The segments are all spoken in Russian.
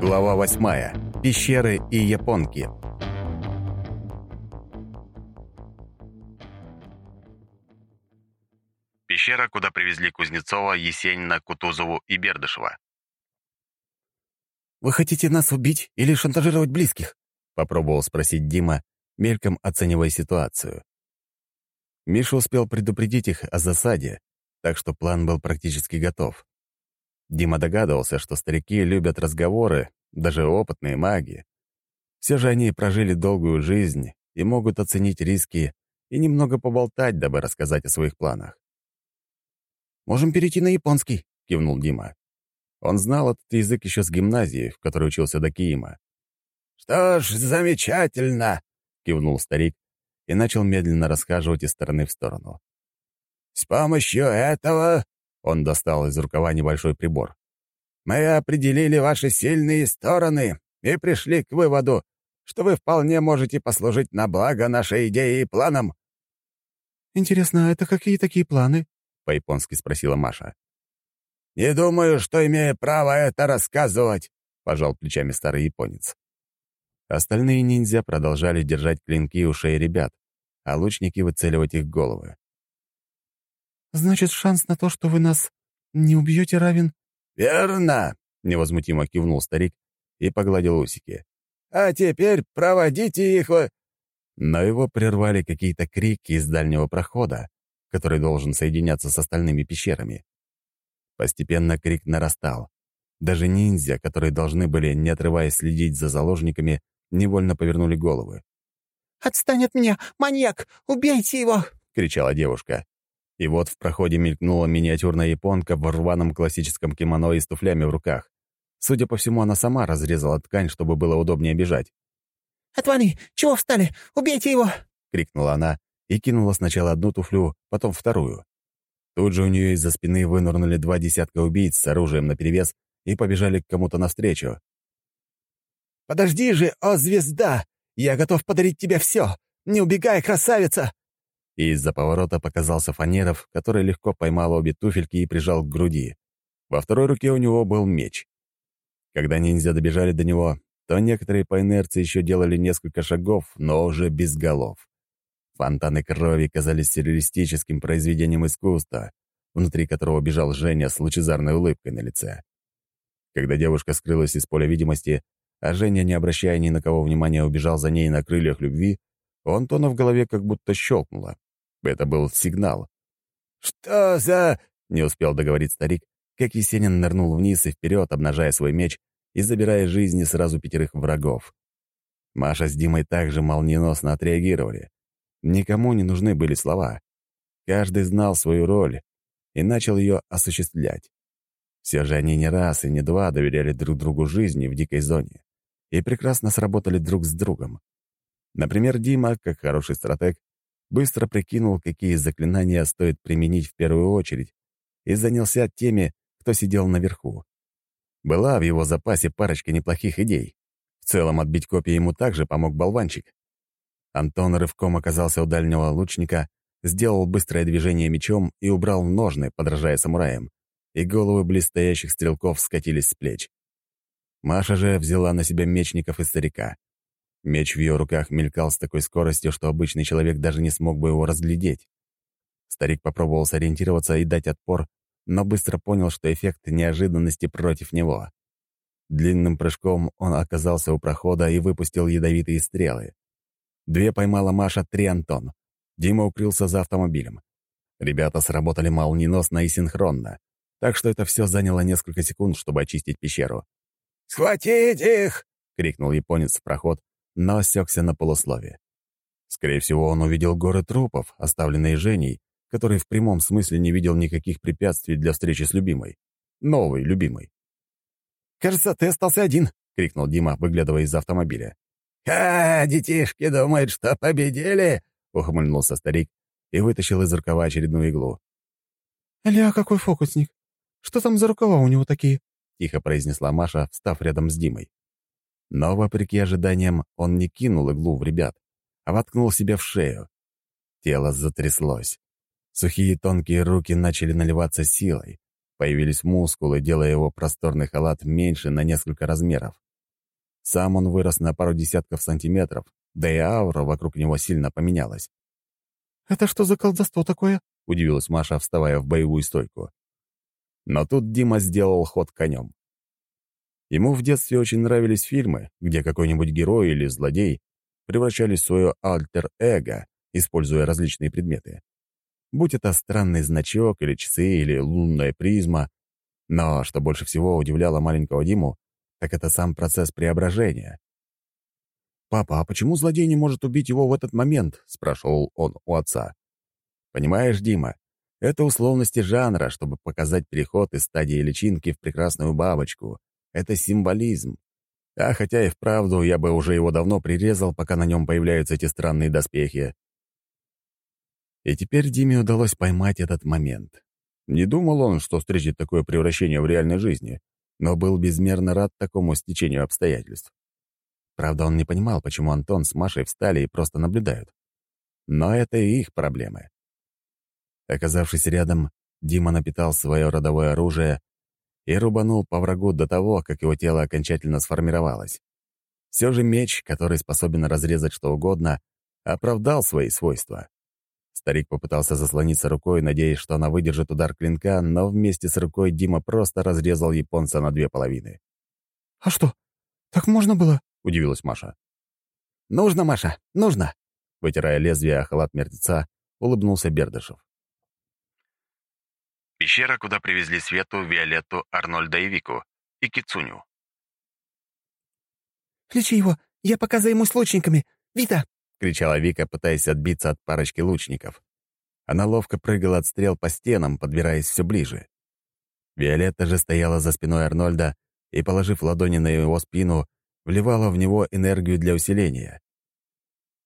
Глава восьмая. Пещеры и японки. Пещера, куда привезли Кузнецова, Есенина, Кутузову и Бердышева. «Вы хотите нас убить или шантажировать близких?» — попробовал спросить Дима, мельком оценивая ситуацию. Миша успел предупредить их о засаде, так что план был практически готов. Дима догадывался, что старики любят разговоры, даже опытные маги. Все же они прожили долгую жизнь и могут оценить риски и немного поболтать, дабы рассказать о своих планах. «Можем перейти на японский», — кивнул Дима. Он знал этот язык еще с гимназии, в которой учился до Киима. «Что ж, замечательно!» — кивнул старик и начал медленно расхаживать из стороны в сторону. «С помощью этого он достал из рукава небольшой прибор. «Мы определили ваши сильные стороны и пришли к выводу, что вы вполне можете послужить на благо нашей идеи и планам». «Интересно, а это какие такие планы?» — по-японски спросила Маша. «Не думаю, что имею право это рассказывать», — пожал плечами старый японец. Остальные ниндзя продолжали держать клинки у шеи ребят, а лучники выцеливать их головы. «Значит, шанс на то, что вы нас не убьете, равен...» «Верно!» — невозмутимо кивнул старик и погладил усики. «А теперь проводите их...» Но его прервали какие-то крики из дальнего прохода, который должен соединяться с остальными пещерами. Постепенно крик нарастал. Даже ниндзя, которые должны были, не отрываясь, следить за заложниками, невольно повернули головы. «Отстань от меня! Маньяк! Убейте его!» — кричала девушка. И вот в проходе мелькнула миниатюрная японка в рваном классическом кимоно и с туфлями в руках. Судя по всему, она сама разрезала ткань, чтобы было удобнее бежать. «Отвали! Чего встали? Убейте его!» — крикнула она и кинула сначала одну туфлю, потом вторую. Тут же у нее из-за спины вынырнули два десятка убийц с оружием наперевес и побежали к кому-то навстречу. «Подожди же, о звезда! Я готов подарить тебе все! Не убегай, красавица!» И из-за поворота показался Фанеров, который легко поймал обе туфельки и прижал к груди. Во второй руке у него был меч. Когда ниндзя добежали до него, то некоторые по инерции еще делали несколько шагов, но уже без голов. Фонтаны крови казались сюрреалистическим произведением искусства, внутри которого бежал Женя с лучезарной улыбкой на лице. Когда девушка скрылась из поля видимости, а Женя, не обращая ни на кого внимания, убежал за ней на крыльях любви, у Антона в голове как будто щелкнуло. Это был сигнал. «Что за...» — не успел договорить старик, как Есенин нырнул вниз и вперед, обнажая свой меч и забирая жизни сразу пятерых врагов. Маша с Димой также молниеносно отреагировали. Никому не нужны были слова. Каждый знал свою роль и начал ее осуществлять. Все же они не раз и не два доверяли друг другу жизни в дикой зоне и прекрасно сработали друг с другом. Например, Дима, как хороший стратег, быстро прикинул, какие заклинания стоит применить в первую очередь, и занялся теми, кто сидел наверху. Была в его запасе парочка неплохих идей. В целом отбить копии ему также помог болванчик. Антон рывком оказался у дальнего лучника, сделал быстрое движение мечом и убрал ножны, подражая самураям, и головы близстоящих стрелков скатились с плеч. Маша же взяла на себя мечников и старика. Меч в ее руках мелькал с такой скоростью, что обычный человек даже не смог бы его разглядеть. Старик попробовал сориентироваться и дать отпор, но быстро понял, что эффект неожиданности против него. Длинным прыжком он оказался у прохода и выпустил ядовитые стрелы. Две поймала Маша, три Антон. Дима укрылся за автомобилем. Ребята сработали молниеносно и синхронно, так что это все заняло несколько секунд, чтобы очистить пещеру. «Схватить их!» — крикнул японец в проход, но осекся на полусловие. Скорее всего, он увидел горы трупов, оставленные Женей, который в прямом смысле не видел никаких препятствий для встречи с любимой. Новой любимой. «Кажется, ты остался один!» — крикнул Дима, выглядывая из автомобиля. «Ха, детишки думают, что победили!» — ухмыльнулся старик и вытащил из рукава очередную иглу. «Ля, какой фокусник! Что там за рукава у него такие?» — тихо произнесла Маша, встав рядом с Димой. Но, вопреки ожиданиям, он не кинул иглу в ребят, а воткнул себе в шею. Тело затряслось. Сухие тонкие руки начали наливаться силой. Появились мускулы, делая его просторный халат меньше на несколько размеров. Сам он вырос на пару десятков сантиметров, да и аура вокруг него сильно поменялась. «Это что за колдовство такое?» — удивилась Маша, вставая в боевую стойку. Но тут Дима сделал ход конем. Ему в детстве очень нравились фильмы, где какой-нибудь герой или злодей превращались в свое альтер-эго, используя различные предметы. Будь это странный значок или часы, или лунная призма. Но что больше всего удивляло маленького Диму, так это сам процесс преображения. «Папа, а почему злодей не может убить его в этот момент?» — спрашивал он у отца. «Понимаешь, Дима, это условности жанра, чтобы показать переход из стадии личинки в прекрасную бабочку. Это символизм. А хотя и вправду я бы уже его давно прирезал, пока на нем появляются эти странные доспехи. И теперь Диме удалось поймать этот момент. Не думал он, что встретит такое превращение в реальной жизни, но был безмерно рад такому стечению обстоятельств. Правда, он не понимал, почему Антон с Машей встали и просто наблюдают. Но это и их проблемы. Оказавшись рядом, Дима напитал свое родовое оружие и рубанул по врагу до того, как его тело окончательно сформировалось. Все же меч, который способен разрезать что угодно, оправдал свои свойства. Старик попытался заслониться рукой, надеясь, что она выдержит удар клинка, но вместе с рукой Дима просто разрезал японца на две половины. «А что, так можно было?» — удивилась Маша. «Нужно, Маша, нужно!» Вытирая лезвие о халат мертвеца, улыбнулся Бердышев. Пещера, куда привезли Свету, Виолетту, Арнольда и Вику, и Кицуню. «Лечи его, я пока займусь лучниками. Вита, — кричала Вика, пытаясь отбиться от парочки лучников. Она ловко прыгала от стрел по стенам, подбираясь все ближе. Виолетта же стояла за спиной Арнольда и, положив ладони на его спину, вливала в него энергию для усиления.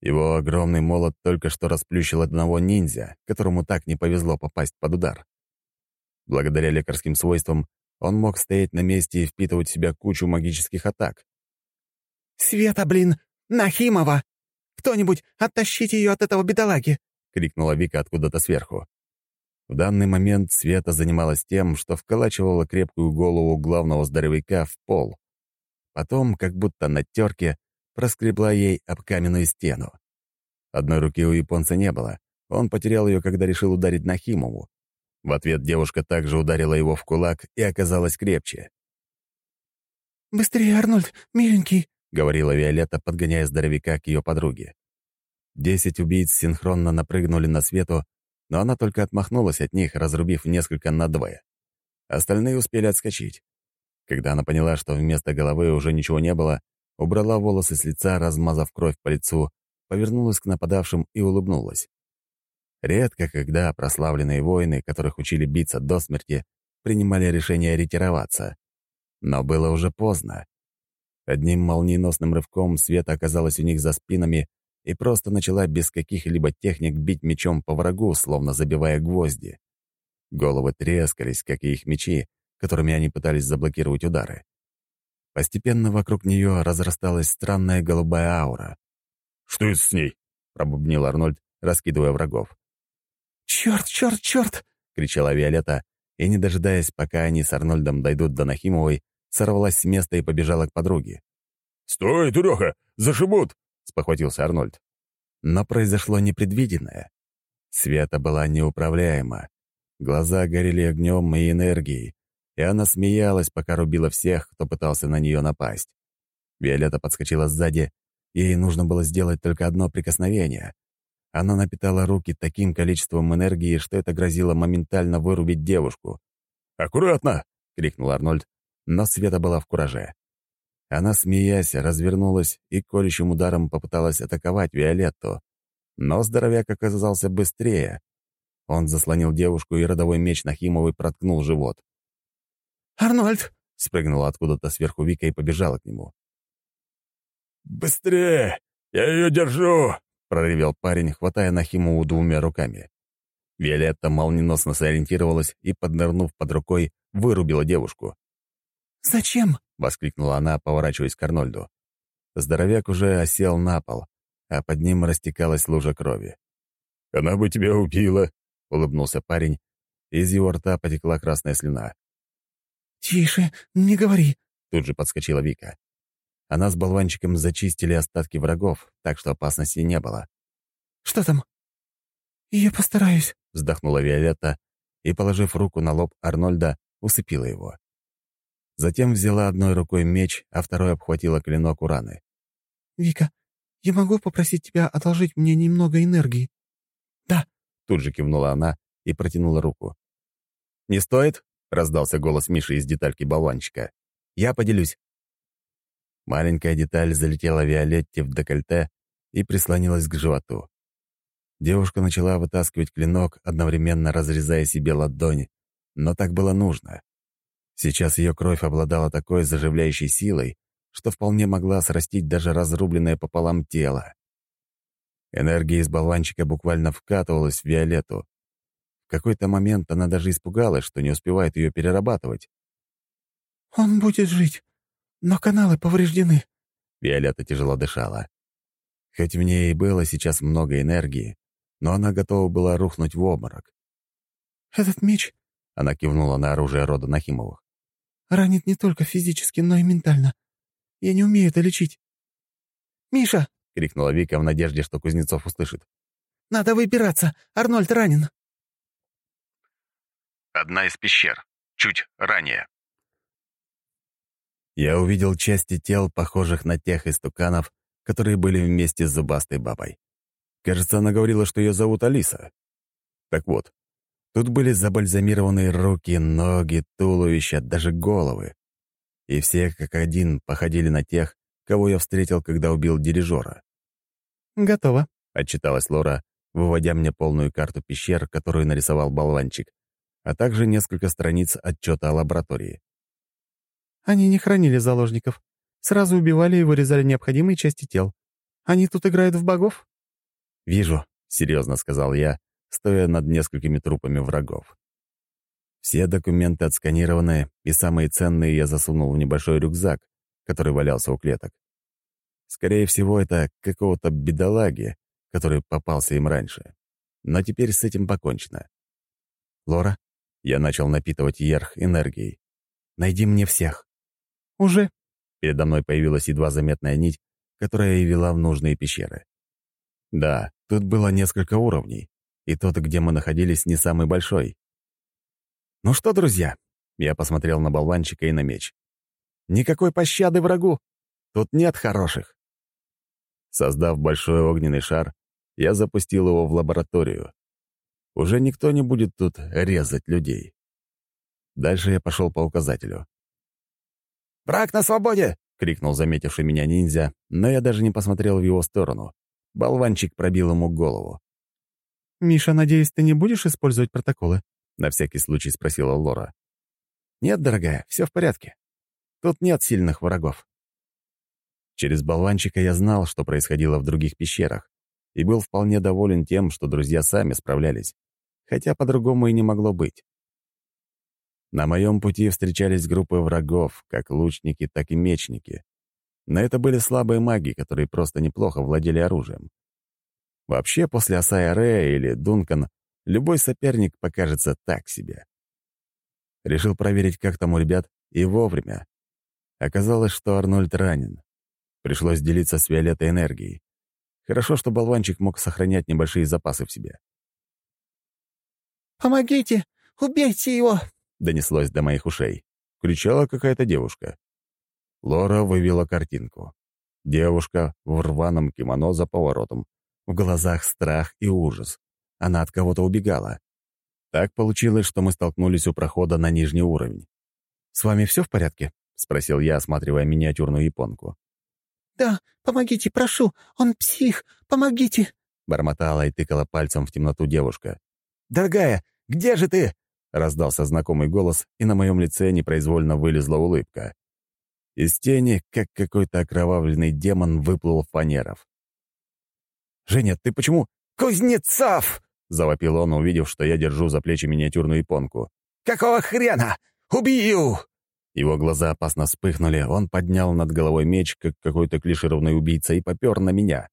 Его огромный молот только что расплющил одного ниндзя, которому так не повезло попасть под удар. Благодаря лекарским свойствам он мог стоять на месте и впитывать в себя кучу магических атак. «Света, блин! Нахимова!» «Кто-нибудь, оттащите ее от этого бедолаги!» — крикнула Вика откуда-то сверху. В данный момент Света занималась тем, что вколачивала крепкую голову главного здоровяка в пол. Потом, как будто на терке, проскребла ей об каменную стену. Одной руки у японца не было. Он потерял ее, когда решил ударить Нахимову. В ответ девушка также ударила его в кулак и оказалась крепче. «Быстрее, Арнольд, миленький!» — говорила Виолетта, подгоняя здоровяка к ее подруге. Десять убийц синхронно напрыгнули на свету, но она только отмахнулась от них, разрубив несколько надвое. Остальные успели отскочить. Когда она поняла, что вместо головы уже ничего не было, убрала волосы с лица, размазав кровь по лицу, повернулась к нападавшим и улыбнулась. Редко, когда прославленные воины, которых учили биться до смерти, принимали решение ретироваться. Но было уже поздно. Одним молниеносным рывком Света оказалась у них за спинами и просто начала без каких-либо техник бить мечом по врагу, словно забивая гвозди. Головы трескались, как и их мечи, которыми они пытались заблокировать удары. Постепенно вокруг нее разрасталась странная голубая аура. «Что это с ней?» — пробубнил Арнольд, раскидывая врагов. «Черт, черт, черт!» — кричала Виолетта, и, не дожидаясь, пока они с Арнольдом дойдут до Нахимовой, сорвалась с места и побежала к подруге. «Стой, дуреха! Зашибут!» — спохватился Арнольд. Но произошло непредвиденное. Света была неуправляема. Глаза горели огнем и энергией, и она смеялась, пока рубила всех, кто пытался на нее напасть. Виолетта подскочила сзади, ей нужно было сделать только одно прикосновение. Она напитала руки таким количеством энергии, что это грозило моментально вырубить девушку. «Аккуратно!» — крикнул Арнольд, но Света была в кураже. Она, смеясь, развернулась и колющим ударом попыталась атаковать Виолетту. Но здоровяк оказался быстрее. Он заслонил девушку, и родовой меч Нахимовой проткнул живот. «Арнольд!» — спрыгнула откуда-то сверху Вика и побежала к нему. «Быстрее! Я ее держу!» — проревел парень, хватая Нахимову двумя руками. Виолетта молниеносно сориентировалась и, поднырнув под рукой, вырубила девушку. «Зачем?» — воскликнула она, поворачиваясь к Арнольду. Здоровяк уже осел на пол, а под ним растекалась лужа крови. «Она бы тебя убила», — улыбнулся парень. Из его рта потекла красная слюна. «Тише, не говори», — тут же подскочила Вика. Она с болванчиком зачистили остатки врагов, так что опасности не было. «Что там?» «Я постараюсь», — вздохнула Виолетта и, положив руку на лоб Арнольда, усыпила его. Затем взяла одной рукой меч, а второй обхватила клинок у раны. «Вика, я могу попросить тебя одолжить мне немного энергии?» «Да», — тут же кивнула она и протянула руку. «Не стоит?» — раздался голос Миши из детальки болванчика. «Я поделюсь». Маленькая деталь залетела Виолетте в декольте и прислонилась к животу. Девушка начала вытаскивать клинок, одновременно разрезая себе ладони, но так было нужно. Сейчас ее кровь обладала такой заживляющей силой, что вполне могла срастить даже разрубленное пополам тело. Энергия из болванчика буквально вкатывалась в Виолетту. В какой-то момент она даже испугалась, что не успевает ее перерабатывать. «Он будет жить, но каналы повреждены». Виолетта тяжело дышала. Хоть в ней и было сейчас много энергии, но она готова была рухнуть в обморок. «Этот меч...» — она кивнула на оружие рода Нахимовых. «Ранит не только физически, но и ментально. Я не умею это лечить». «Миша!» — крикнула Вика в надежде, что Кузнецов услышит. «Надо выбираться! Арнольд ранен!» Одна из пещер. Чуть ранее. Я увидел части тел, похожих на тех истуканов, которые были вместе с зубастой бабой. Кажется, она говорила, что ее зовут Алиса. Так вот, тут были забальзамированные руки, ноги, туловища, даже головы. И все как один походили на тех, кого я встретил, когда убил дирижера. «Готово», — отчиталась Лора, выводя мне полную карту пещер, которую нарисовал болванчик, а также несколько страниц отчета о лаборатории. Они не хранили заложников. Сразу убивали и вырезали необходимые части тел. Они тут играют в богов?» «Вижу», — серьезно сказал я, стоя над несколькими трупами врагов. Все документы отсканированы, и самые ценные я засунул в небольшой рюкзак, который валялся у клеток. Скорее всего, это какого-то бедолаги, который попался им раньше. Но теперь с этим покончено. «Лора?» — я начал напитывать Ерх энергией. «Найди мне всех». «Уже?» Передо мной появилась едва заметная нить, которая и вела в нужные пещеры. Да, тут было несколько уровней, и тот, где мы находились, не самый большой. «Ну что, друзья?» Я посмотрел на болванчика и на меч. «Никакой пощады врагу! Тут нет хороших!» Создав большой огненный шар, я запустил его в лабораторию. Уже никто не будет тут резать людей. Дальше я пошел по указателю. «Враг на свободе!» — крикнул заметивший меня ниндзя, но я даже не посмотрел в его сторону. Болванчик пробил ему голову. «Миша, надеюсь, ты не будешь использовать протоколы?» — на всякий случай спросила Лора. «Нет, дорогая, все в порядке. Тут нет сильных врагов». Через болванчика я знал, что происходило в других пещерах, и был вполне доволен тем, что друзья сами справлялись, хотя по-другому и не могло быть. На моем пути встречались группы врагов, как лучники, так и мечники. Но это были слабые маги, которые просто неплохо владели оружием. Вообще, после Асая Рея или Дункан, любой соперник покажется так себе. Решил проверить, как там у ребят, и вовремя. Оказалось, что Арнольд ранен. Пришлось делиться с Виолеттой энергией. Хорошо, что болванчик мог сохранять небольшие запасы в себе. «Помогите! Убейте его!» Донеслось до моих ушей. Кричала какая-то девушка. Лора вывела картинку. Девушка в рваном кимоно за поворотом. В глазах страх и ужас. Она от кого-то убегала. Так получилось, что мы столкнулись у прохода на нижний уровень. «С вами все в порядке?» — спросил я, осматривая миниатюрную японку. «Да, помогите, прошу, он псих, помогите!» — бормотала и тыкала пальцем в темноту девушка. «Дорогая, где же ты?» Раздался знакомый голос, и на моем лице непроизвольно вылезла улыбка. Из тени, как какой-то окровавленный демон, выплыл Фанеров. «Женя, ты почему...» «Кузнецов!» — завопил он, увидев, что я держу за плечи миниатюрную японку. «Какого хрена? Убью!» Его глаза опасно вспыхнули, он поднял над головой меч, как какой-то клишированный убийца, и попер на меня.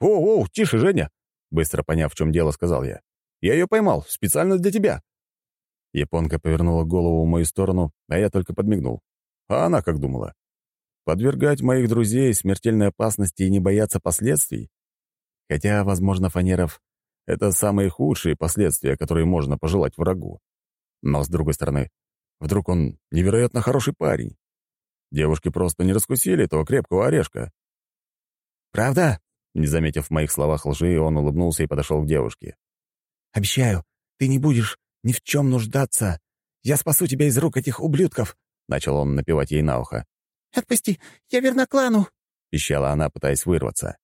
«Оу-оу, тише, Женя!» Быстро поняв, в чем дело, сказал я. «Я ее поймал, специально для тебя». Японка повернула голову в мою сторону, а я только подмигнул. А она как думала? Подвергать моих друзей смертельной опасности и не бояться последствий? Хотя, возможно, Фанеров — это самые худшие последствия, которые можно пожелать врагу. Но, с другой стороны, вдруг он невероятно хороший парень. Девушки просто не раскусили этого крепкого орешка. «Правда?» Не заметив в моих словах лжи, он улыбнулся и подошел к девушке. «Обещаю, ты не будешь ни в чем нуждаться. Я спасу тебя из рук этих ублюдков», — начал он напевать ей на ухо. «Отпусти, я верна клану», — пищала она, пытаясь вырваться.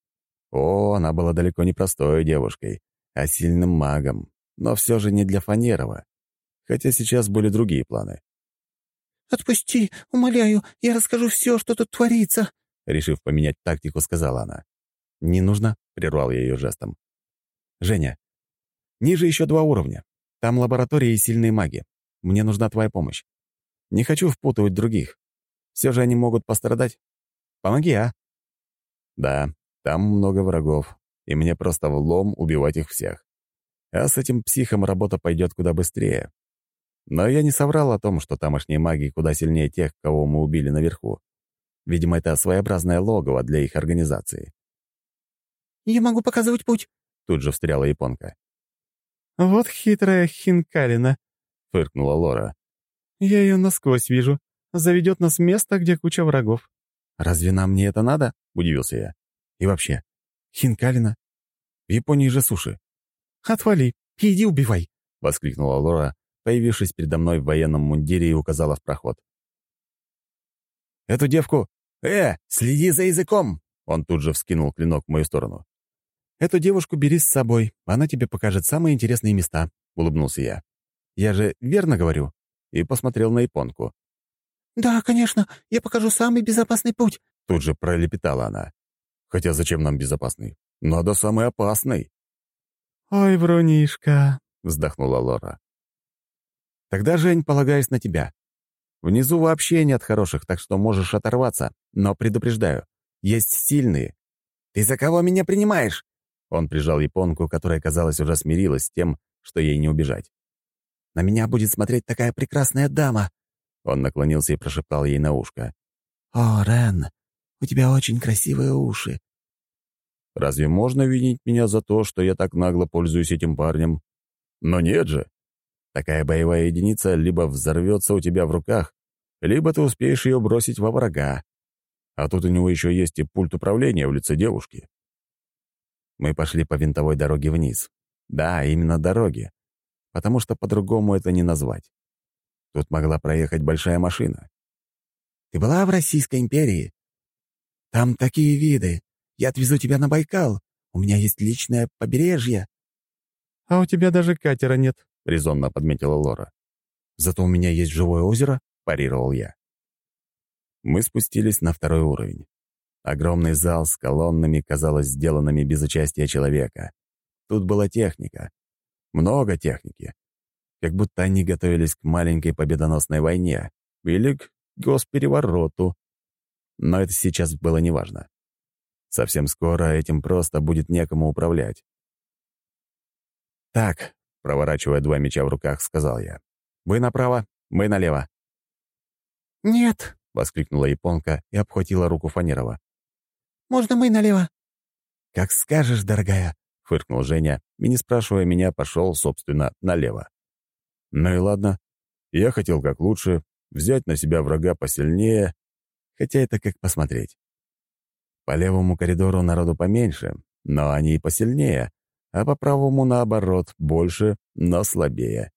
О, она была далеко не простой девушкой, а сильным магом, но все же не для Фанерова. Хотя сейчас были другие планы. «Отпусти, умоляю, я расскажу все, что тут творится», решив поменять тактику, сказала она. «Не нужно», — прервал я ее жестом. «Женя, ниже еще два уровня. Там лаборатории и сильные маги. Мне нужна твоя помощь. Не хочу впутывать других. Все же они могут пострадать. Помоги, а?» «Да, там много врагов, и мне просто влом убивать их всех. А с этим психом работа пойдет куда быстрее. Но я не соврал о том, что тамошние маги куда сильнее тех, кого мы убили наверху. Видимо, это своеобразное логово для их организации. «Я могу показывать путь», — тут же встряла японка. «Вот хитрая хинкалина», — фыркнула Лора. «Я ее насквозь вижу. Заведет нас место, где куча врагов». «Разве нам не это надо?» — удивился я. И вообще, хинкалина? В Японии же суши. «Отвали, иди убивай!» — воскликнула Лора, появившись передо мной в военном мундире и указала в проход. «Эту девку... Э, следи за языком!» Он тут же вскинул клинок в мою сторону. «Эту девушку бери с собой, она тебе покажет самые интересные места», — улыбнулся я. «Я же верно говорю?» И посмотрел на японку. «Да, конечно, я покажу самый безопасный путь», — тут же пролепетала она. Хотя зачем нам безопасный? Надо самый опасный. «Ой, врунишка», — вздохнула Лора. «Тогда, Жень, полагаюсь на тебя. Внизу вообще нет хороших, так что можешь оторваться, но предупреждаю, есть сильные». «Ты за кого меня принимаешь?» Он прижал японку, которая, казалось, уже смирилась с тем, что ей не убежать. «На меня будет смотреть такая прекрасная дама!» Он наклонился и прошептал ей на ушко. «О, Рен, у тебя очень красивые уши». Разве можно винить меня за то, что я так нагло пользуюсь этим парнем? Но нет же. Такая боевая единица либо взорвется у тебя в руках, либо ты успеешь ее бросить во врага. А тут у него еще есть и пульт управления в лице девушки. Мы пошли по винтовой дороге вниз. Да, именно дороге. Потому что по-другому это не назвать. Тут могла проехать большая машина. «Ты была в Российской империи?» Там такие виды. Я отвезу тебя на Байкал. У меня есть личное побережье». «А у тебя даже катера нет», — резонно подметила Лора. «Зато у меня есть живое озеро», — парировал я. Мы спустились на второй уровень. Огромный зал с колоннами, казалось, сделанными без участия человека. Тут была техника. Много техники. Как будто они готовились к маленькой победоносной войне или к госперевороту. Но это сейчас было неважно. Совсем скоро этим просто будет некому управлять. «Так», — проворачивая два меча в руках, сказал я. «Вы направо, мы налево». «Нет», — воскликнула японка и обхватила руку Фанерова. «Можно мы налево?» «Как скажешь, дорогая», — фыркнул Женя и, не спрашивая меня, пошел, собственно, налево. «Ну и ладно. Я хотел как лучше, взять на себя врага посильнее, хотя это как посмотреть. По левому коридору народу поменьше, но они и посильнее, а по правому, наоборот, больше, но слабее.